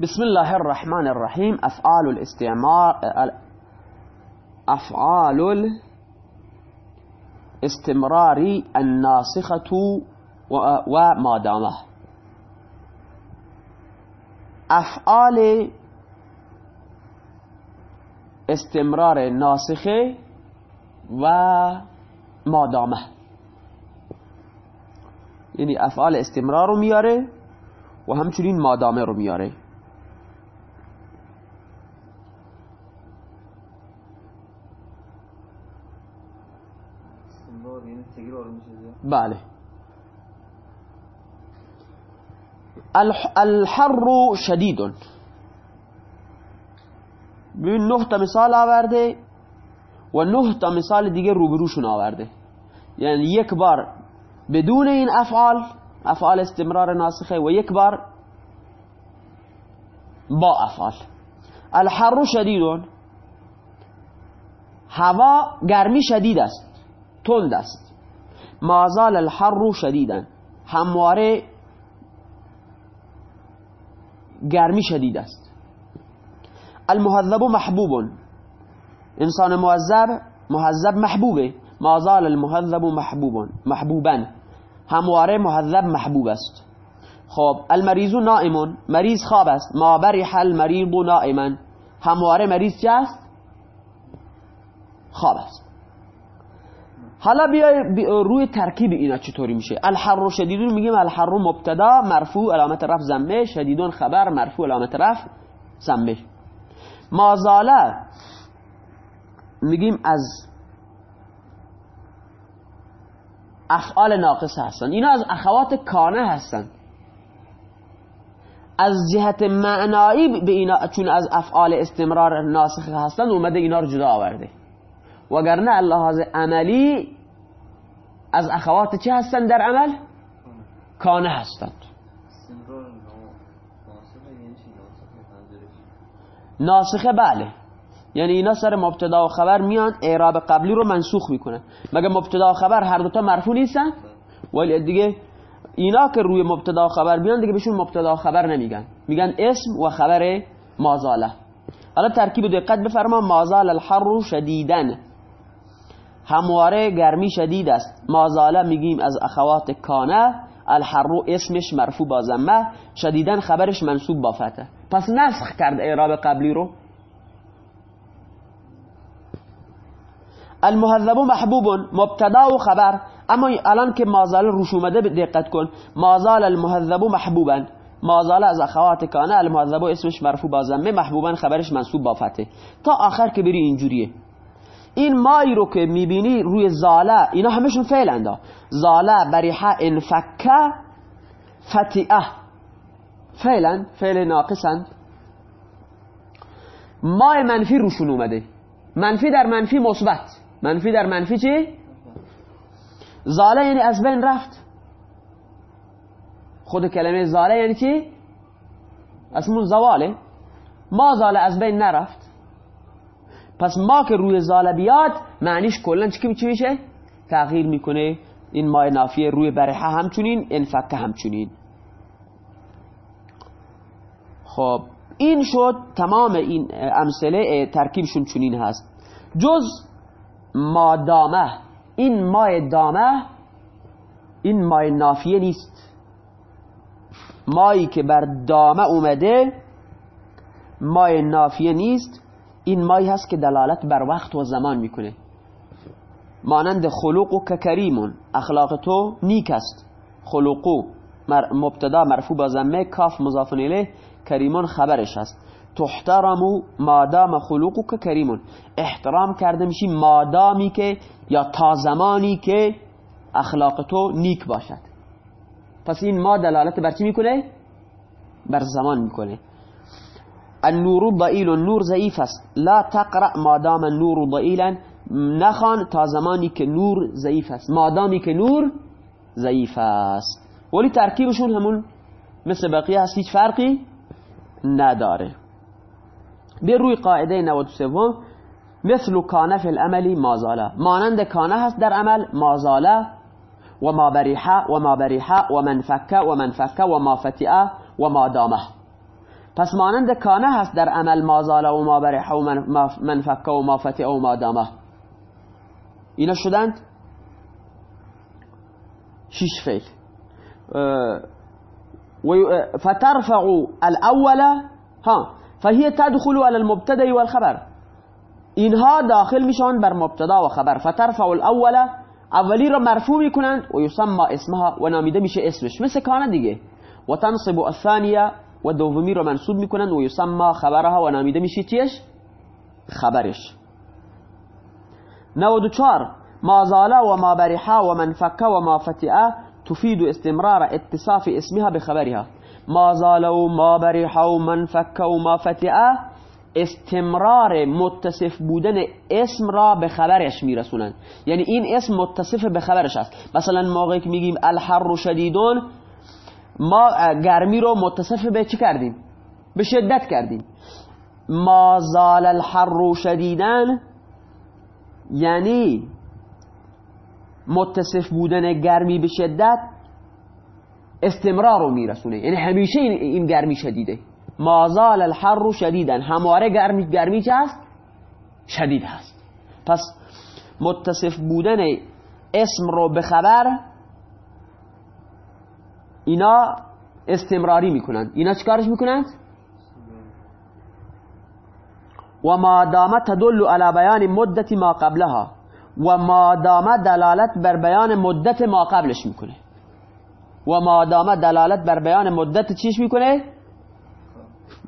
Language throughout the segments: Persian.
بسم الله الرحمن الرحیم أفعال الاستعمار أفعال الاستمرار الناسخة و مادامه أفعال استمرار ناسخه و مادامه یعنی أفعال استمرار رو میاره و همچنین مادامه رو میاره. بله الحر شدید ببین نه تا مثال آورده و نه تا مثال دیگه روبروشون آورده. یعنی یک بار بدون این افعال افعال استمرار ناسخه و یک بار با افعال. الحر شدید. هوا گرمی شدید است. تند است. مازال الحر شدیدا. همواره گرمی شدید است. المهذب محبوب. انسان مهذب مهذب محبوبه. مازال المهذب محبوب. محبوبا. همواره مهذب محبوب است. خب المریض نائم. مریض خواب است. ما برح المریض نائما. همواره مریض چه است؟ خواب است. حالا بیای روی ترکیب اینا چطوری میشه؟ الحر شدیدون میگیم الحر مبتدا مرفوع علامت رفع زمه شدیدون خبر مرفوع علامت رفع زمه مازاله میگیم از افعال ناقصه هستن. اینا از اخوات کانه هستن. از جهت معنایی به اینا چون از افعال استمرار ناسخه هستن اومده اینا رو جدا آورده. وگرنه اللحاظ عملی از اخوات چه هستن در عمل؟ کانه هستند. ناسخه بله. یعنی اینا سر مبتدا و خبر میان اعراب قبلی رو منسوخ می‌کنن. مگه مبتدا و خبر هر دوتا مرفوع نیستن؟ ولی دیگه اینا که روی مبتدا و خبر بیان دیگه بهشون مبتدا و خبر نمیگن. میگن اسم و خبر مازاله. حالا ترکیب دقت بفرما مازال الحر شدیدن همواره گرمی شدید است. مازاله میگیم از اخوات کانه الحرو اسمش مرفوع با زمه شدیدن خبرش منصوب با فتح. پس نسخ کرد اعراب قبلی رو. المهذب محبوب مبتدا و خبر. اما الان که مازال روش اومده دقت کن. مازال المهذب محبوبا. مازال از اخوات کانه المهذب اسمش مرفوع با زمه محبوبا خبرش منصوب با فتح. تا آخر که بری اینجوریه. این مایی رو که می‌بینی روی زاله اینا همشون فعل اندا زاله بریحه انفکه فتیعه. فعلا فعل ناقصند. مای منفی روشون اومده. منفی در منفی مثبت. منفی در منفی چی؟ زاله یعنی از بین رفت. خود کلمه زاله یعنی چی؟ اسمون زواله. ما زاله از بین نرفت. پس ما که روی زاله بیاد معنیش کلا چی میشه؟ تغییر می‌کنه. این مای نافیه روی برحه همچونین انفکه همچونین خب این شد تمام این امثله ترکیبشون چونین هست. جز مادامه این مای دامه این مای نافیه نیست. مایی که بر دامه اومده مای نافیه نیست. این مایی هست که دلالت بر وقت و زمان می‌کنه. مانند خلوق و اخلاق تو نیک است. خلوقو مبتدا مرفوع با زمه کاف مضاف الیه کریمون خبرش است. تحترمو مادام خلوقو که کریمون. احترام کرده میشی مادامی که یا تا زمانی که اخلاق تو نیک باشد. پس این ما دلالت بر چی می‌کنه؟ بر زمان می‌کنه. النور ضئیل نور ضعیف است. لا تقرأ مادام النور ضئیلا نخوان تا زمانی که نور ضعیف است. مادامی که نور ضعیف است. ولی ترکیبشون همون مثل بقیه هست. هیچ فرقی نداره. به روی قاعدة 93 مثل کانه فی العملی مازاله مانند کانه هست در عمل و ما بریحه و ما بریحه و منفکه و منفکه و ما فتئه و ما دامه. پس مانند کانه هست در عمل مازاله و ما برح و منفکه و ما فتع و ما دامه. اینا شدند؟ شش فعل. فترفع الأول ها فهي تدخل على المبتدا والخبر. اینها داخل میشن بر مبتدا و خبر. فترفع الأول اولی را مرفوع میکنند و یسمى اسمها و نامیده میشه اسمش. مثل کانه دیگه. و تنصب الثانیه و دومی را منصوب می‌کنند و یسمى خبرها و نامیده میشه چیش؟ خبرش. 94 ما زاله و ما برحا و منفکه و ما فتئه تفيد استمرار اتصاف اسمها بخبرها ما زاله و ما برحا و منفکه و ما فتئه استمرار متصف بودن اسم را به خبرش میرسونن. یعنی این اسم متصف به خبرش است. مثلا موقعی که میگیم الحر شدیدون ما گرمی رو متصف به چی کردیم؟ به شدت کردیم. ما زال الحر شدیدن یعنی متصف بودن گرمی به شدت استمرار رو میرسونه. یعنی همیشه این گرمی شدیده. مازال الحر شدیدن همواره گرمی گرمی چه هست؟ شدید هست. پس متصف بودن اسم رو به خبر اینا استمراری می‌کنند. اینا چیکارش می‌کنند؟ و ما دامه تدل على بیان مدت ما قبلها. و ما دامه دلالت بر بیان مدت ما قبلش می‌کنه. و ما دامه دلالت بر بیان مدت چیش می‌کنه؟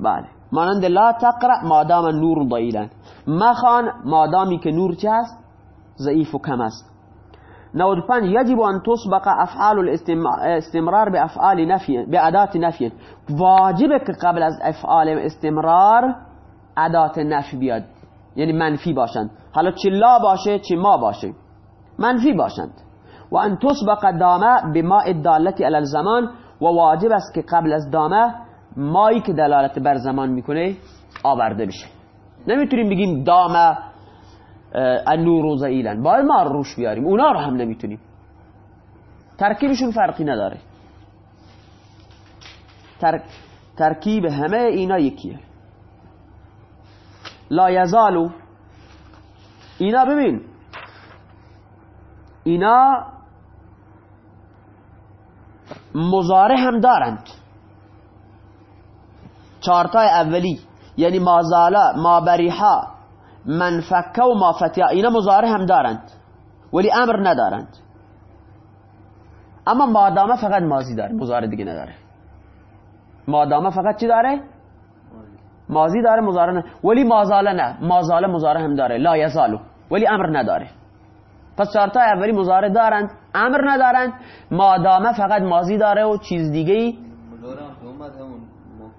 بله. مانند لا تقرأ مادام نور ضئیلا مخان مادامی که نور چه ضعیف و کم است. 95 یجب ان تسبق افعال الاستمرار به افعال نفی به ادات نفی. واجبه که قبل از افعال استمرار ادات نفی بیاد. یعنی منفی باشند. حالا چه لا باشه چه ما باشه. منفی باشند. و ان تسبق دامه به ما الدالتی علی الزمان. و واجب است که قبل از دامه مایی که دلالت بر زمان می‌کنه آورده بشه. نمی‌تونیم بگیم دامه النور زئیلن. باید ما روش بیاریم. اونا رو هم نمی‌تونیم. ترکیبشون فرقی نداره. ترکیب همه اینا یکیه. لا یزالو. اینا ببین. اینا مزاره هم دارند. چارتای اولی. یعنی مازالا ما بریحا منفکه و مافتیا اینا مزاره هم دارند. ولی امر ندارند. اما مادامه فقط مازی داره. مزاره دیگه نداره. مادامه فقط چی داره؟ مازی داره مزاره نه. ولی مازاله نه. مازاله مزاره هم داره. لا یزالو. ولی امر نداره. پس چارتا اولی مزاره دارند. امر ندارند. مادامه فقط مازی داره و چیز دیگه ای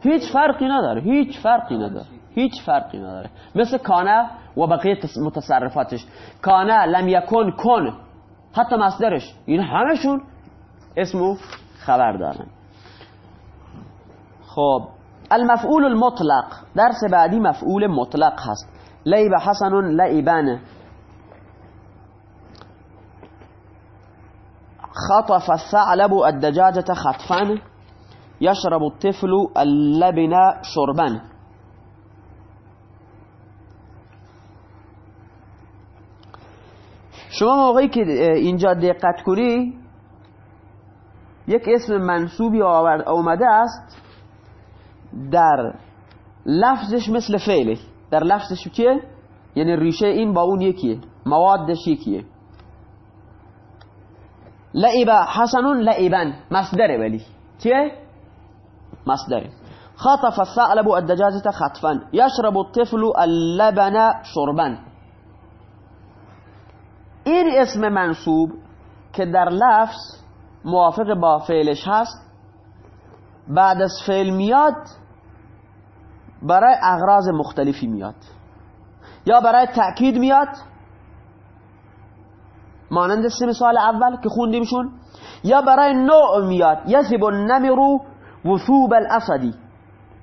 هیچ فرقی نداره. هیچ فرقی نداره. هیچ فرقی نداره. مثل کانه و بقیه متصرفاتش. کانه لم یکن کن. حتی مصدرش. این همشون اسمو خبر دارن. خب. المفعول المطلق. درس بعدی مفعول مطلق هست. لیب حسن لیبان خطف الثعلب الدجاجة خطفا. يشرب الطفل اللبن شربا. شما موقعی که اینجا دقت کنی یک اسم منصوبی آمده است در لفظش مثل فعله. در لفظش چیه؟ یعنی ریشه این با اون یکیه. موادش یکیه. لعبا حسنون لعبا مصدره ولی. چیه؟ مصدره. خطف الثعلب الدجاجة خطفا. يشرب الطفل اللبن شربا. این اسم منصوب که در لفظ موافق با فعلش هست بعد از فعل میاد برای اغراض مختلفی میاد. یا برای تأکید میاد مانند سه مثال اول که خوندیمشون یا برای نوع میاد یثب النمر وثوب الاسدی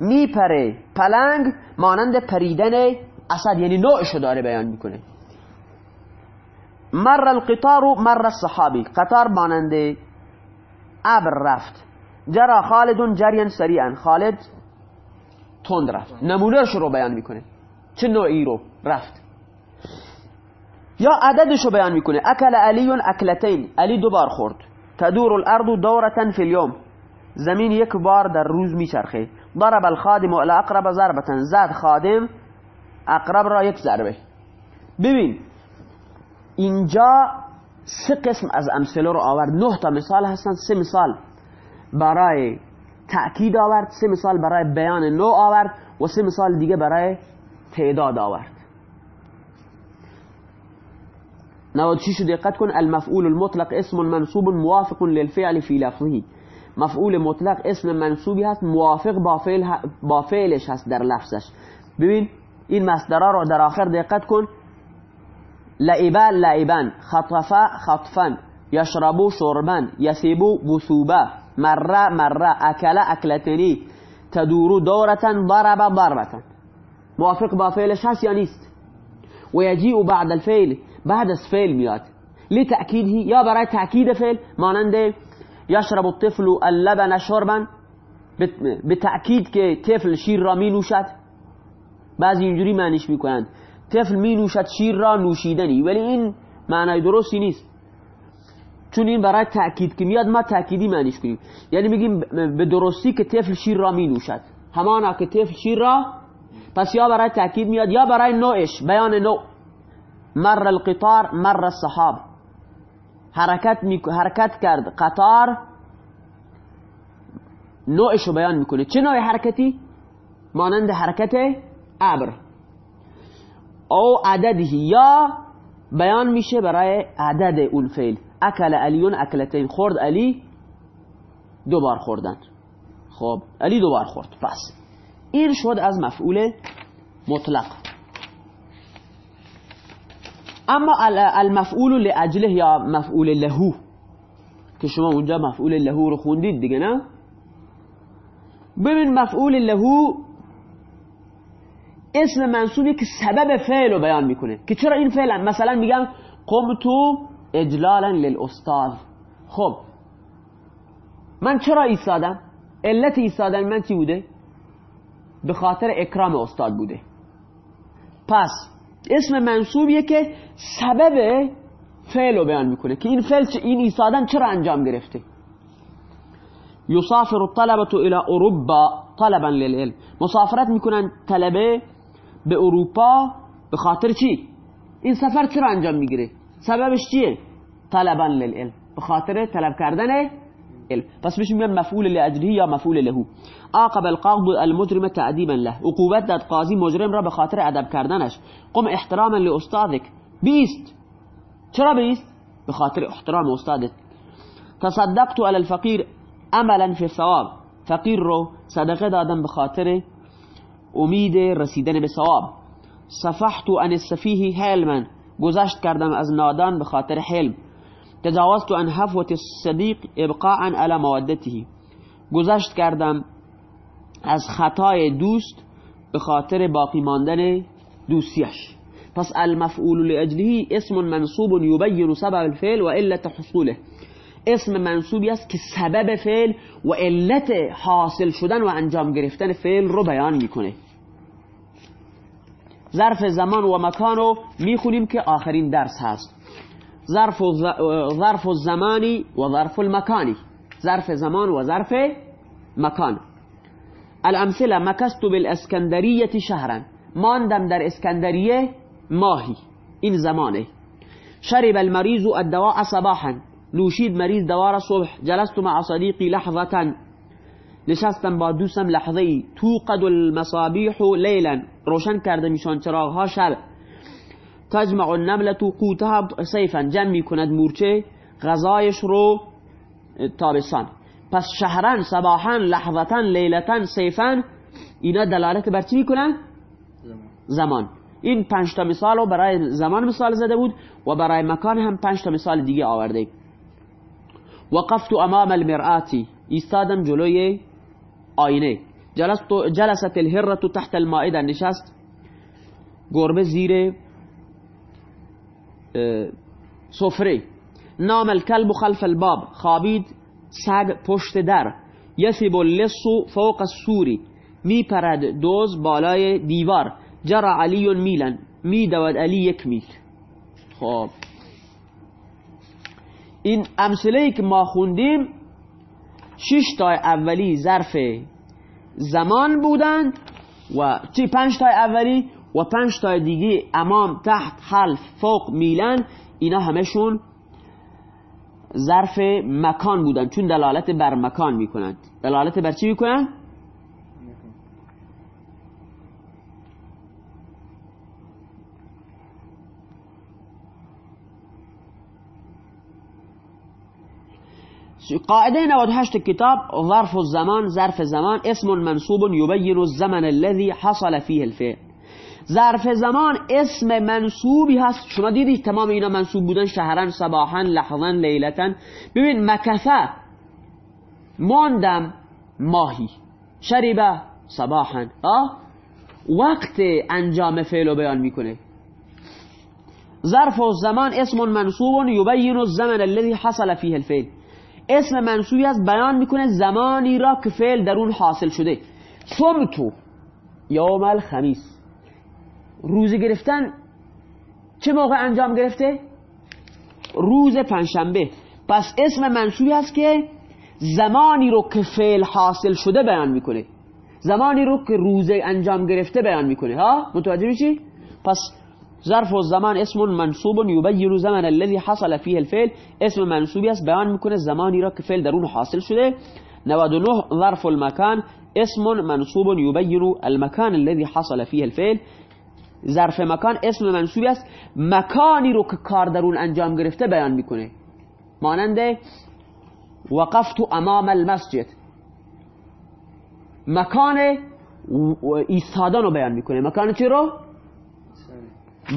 میپره پلنگ مانند پریدن اسد یعنی نوعشو داره بیان می‌کنه. مر القطار مر الصحابی. قطار مانند ابر رفت. جرا خالد جریا سریعا. خالد تند رفت. نمونهش رو بیان می‌کنه. چه نوعی رو رفت؟ یا عددش رو بیان می‌کنه. اکل علی اکلتین. علی دو بار خورد. تدور الارض دورتا فی اليوم زمین یک بار در روز میچرخه. ضرب الخادم الاقرب ضربتا. زد خادم اقرب را یک ضربه. ببین اینجا سه قسم از امثله رو آورد. نه تا مثال هستن سه مثال برای تأکید آورد سه مثال برای بیان نو آورد و سه مثال دیگه برای تعداد آورد. نود شو دقت کن. المفعول المطلق اسم منصوب موافق للفعل في لفظه. مفعول مطلق اسم منصوبی هست موافق با, فعل با فعلش هست در لفظش. ببین این مصدرها رو در آخر دقت کن. لعبا لعبا خطفا خطفا. یشربو شربا. یسیبو بسوبا مرة مرة. اکل اکلتنی تدورو دورتا ضرب ضربتا موافق با فعلش هست یا نیست؟ و یجیء بعد الفعل. بعد از فعل میاد. لتأکیده یا برای تأکید فعل مانند یشرب الطفل اللبن شربا. به تأکید طفل شیر را می نوشد بعضی اینجوری معنیش طفل می نوشد شیر را نوشیدنی. ولی این معنای درستی نیست. چون این برای تأکید که میاد ما تأکیدی معنیش کنیم. یعنی میگیم به درستی که طفل شیر را می نوشد همانا که طفل شیر را پس یا برای تأکید میاد یا برای نوعش. بیان نوع. مر القطار مر الصحاب. حرکت, حرکت کرد. قطار نوعش رو بیان میکنه. چه نوع حرکتی؟ مانند حرکت ابر. او عدده یا بیان میشه برای عدد اون فعل. اکل علیون اکلتین خورد علی دوبار خوردن. خب علی دوبار خورد. پس این شد از مفعول مطلق. اما المفعول لاجله یا مفعول لهو؟ که شما اونجا مفعول لهو رو خوندید دیگه نه؟ ببین مفعول لهو اسم منصوبی که سبب فعل رو بیان می‌کنه. که چرا این فعل مثلا میگم قمتو اجلالا للاستاذ خب. من چرا ایستادم؟ علت ایستادن من چی بوده؟ به خاطر اکرام استاد بوده. پس اسم منصوبیه که سبب فعل رو بیان می‌کنه. که این فعل این ایستادن چرا انجام گرفته؟ یسافر الطلبه الى اروپا طلبا للعلم. مسافرت می‌کنن طلبه به اروپا به خاطر چی؟ این سفر چرا انجام میگیره؟ سببش چیه؟ طلبا للعلم. به خاطر طلب کردن علم. پس بهش میگن مفعول لأجله یا مفعول له. عاقب القاضي المجرم تعذيبا له. عقوبت داد قاضی مجرم را به خاطر ادب کردنش. قم احتراما لاستاذك بیست. چرا بیست؟ به خاطر احترام استادت. تصدقت على الفقير املا في الثواب. فقیر رو صدقه دادم به خاطر امید رسیدن به ثواب. صفحت عن السفیه حلما. گذشت کردم از نادان به خاطر حلم. تجاوزت عن حفوة الصدیق ابقاء على مودته. گذشت کردم از خطای دوست به خاطر باقی ماندن دوستیش. پس المفعول لأجله اسم منصوب يبين سبب الفعل و علت حصوله. اسم منصوبی است که سبب فعل و علت حاصل شدن و انجام گرفتن فعل رو بیان میکنه. ظرف زمان و مکان رو میخونیم که آخرین درس هست. ظرف ظرف الزمانی و ظرف المکانی. ظرف زمان و ظرف مکان. الامثله مکست بالاسکندریه شهرا ماندم در اسکندریه ماهی. این زمانه. شرب المریض الدواء صباحا. نوشید مریض دوار صبح. جلست مع صدیقی لحظتا. نشستم با دوستم لحظه ای توقد المصابیح لیلا. روشن کرده میشان چراغها شب. تجمع النملة قوتها سیفا. جمع می‌کند مورچه. غذایش رو تابستان. پس شهران صباحا لحظتا لیلتا سیفا. اینا دلالت بر چی می‌کنن؟ زمان. این پنج تا مثال رو برای زمان مثال زده بود و برای مکان هم پنج تا مثال دیگه آورده. وقفت أمام المرآتی ایستادم جلوی آینه جلست جلست الهرة تحت المائدة. نشست. گربه زیر سفره نام الكلب خلف الباب. خوابید سگ پشت در. یثب اللص فوق السوری میپرد دوز بالای دیوار. جرا علی میلن میدود علی یک میل. خب. این امثله که ما خوندیم شش تا اولی ظرف زمان بودند و چی پنج تا اولی و پنج تا دیگه امام تحت خلف فوق میلن اینا همشون ظرف مکان بودن چون دلالت بر مکان می‌کنند. دلالت بر چی می‌کنند؟ قاعدة 98 کتاب ظرف الزمان ظرف زمان اسم منصوب يبين الزمن الذي حصل فيه الفعل. ظرف زمان اسم منصوبی هست. شما دیدید تمام اینا منصوب بودن شهرن صباحا لحظا لیلتا ببین مکثه ماندم ماهی. شریبه صباحا آه؟ وقت انجام فعل رو بیان میکنه. ظرف الزمان اسم منصوب يبين الزمن الذي حصل فيه الفعل. اسم منصوبی از بیان می‌کنه زمانی را که فعل در اون حاصل شده. صمتو یوم الخمیس. روزه گرفتن چه موقع انجام گرفته؟ روز پنجشنبه. پس اسم منصوبی هست که زمانی رو که فعل حاصل شده بیان می‌کنه. زمانی رو که روزه انجام گرفته بیان می‌کنه. ها؟ متوجه میشی؟ پس ظرف الزمان اسم منصوب یبین زمن الذي حصل فيه الفعل. اسم منصوبی است بیان میکنه زمانی را که فعل در اون حاصل شده. 99 ظرف المكان اسم منصوب يبين المكان الذي حصل فيه الفعل. ظرف مکان اسم منصوبی است. مکانی رو که کار در اون انجام گرفته بیان میکنه. مانند وقفت امام المسجد. مکان ایستادن رو بیان میکنه. مکان چی رو؟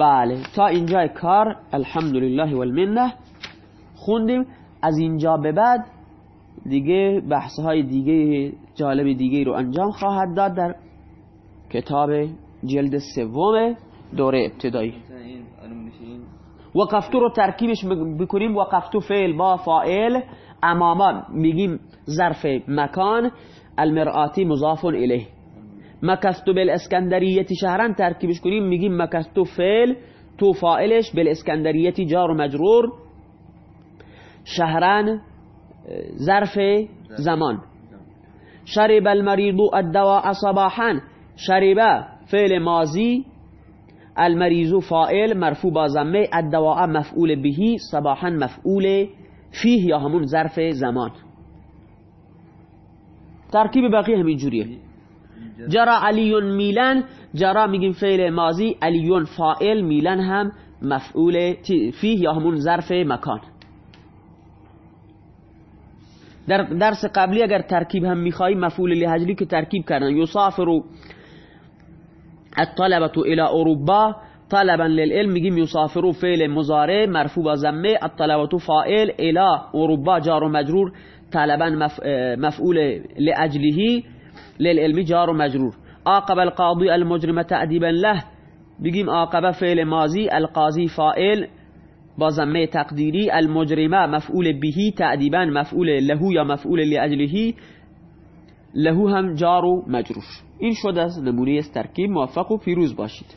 بله تا اینجا کار الحمدلله والمنه خوندیم. از اینجا به بعد دیگه بحث های دیگه جالب دیگه رو انجام خواهد داد در کتاب جلد سوم دوره ابتدایی. وقفتو رو ترکیبش بکنیم. وقفتو فعل با فائل اماما میگیم ظرف مکان. المرآتی مضاف الیه. مکستو بالاسکندریتی شهرن ترکیبش کنیم میگیم مکستو فعل تو فائلش بالاسکندریتی جار و مجرور. شهرن ظرف زمان. شرب المريض الدواء صباحا. شرب فعل ماضی المریض فائل مرفوع با ضمه الدواء مفعول بهی صباحا مفعول فیه یا همون ظرف زمان. ترکیب بقیه همین جوریه. جرا علی میلن جرا میگیم فعل ماضی علی فائل میلن هم مفعول فیه یا همون ظرف مکان. در درس قبلی اگر ترکیب هم میخوایی مفعول لهجلی که ترکیب کردن. یسافر الطلبة إلى اروبا طلبا للعلم میگیم یسافر فعل مضارع مرفوع با ضمه الطلبة فاعل إلى اروبا جار و مجرور طلبا مفعول لأجله. للعلم جار مجرور. عاقب القاضي المجرم تأديبا له. بگیم عاقب فعل ماضی القاضی فاعل. با ضمه تقدیری المجرمه مفعول بهی تأدیبا مفعول له یا مفعول لأجله. له هم جار و مجرور. این شد از نمونه ترکیب. موفق و پیروز باشید.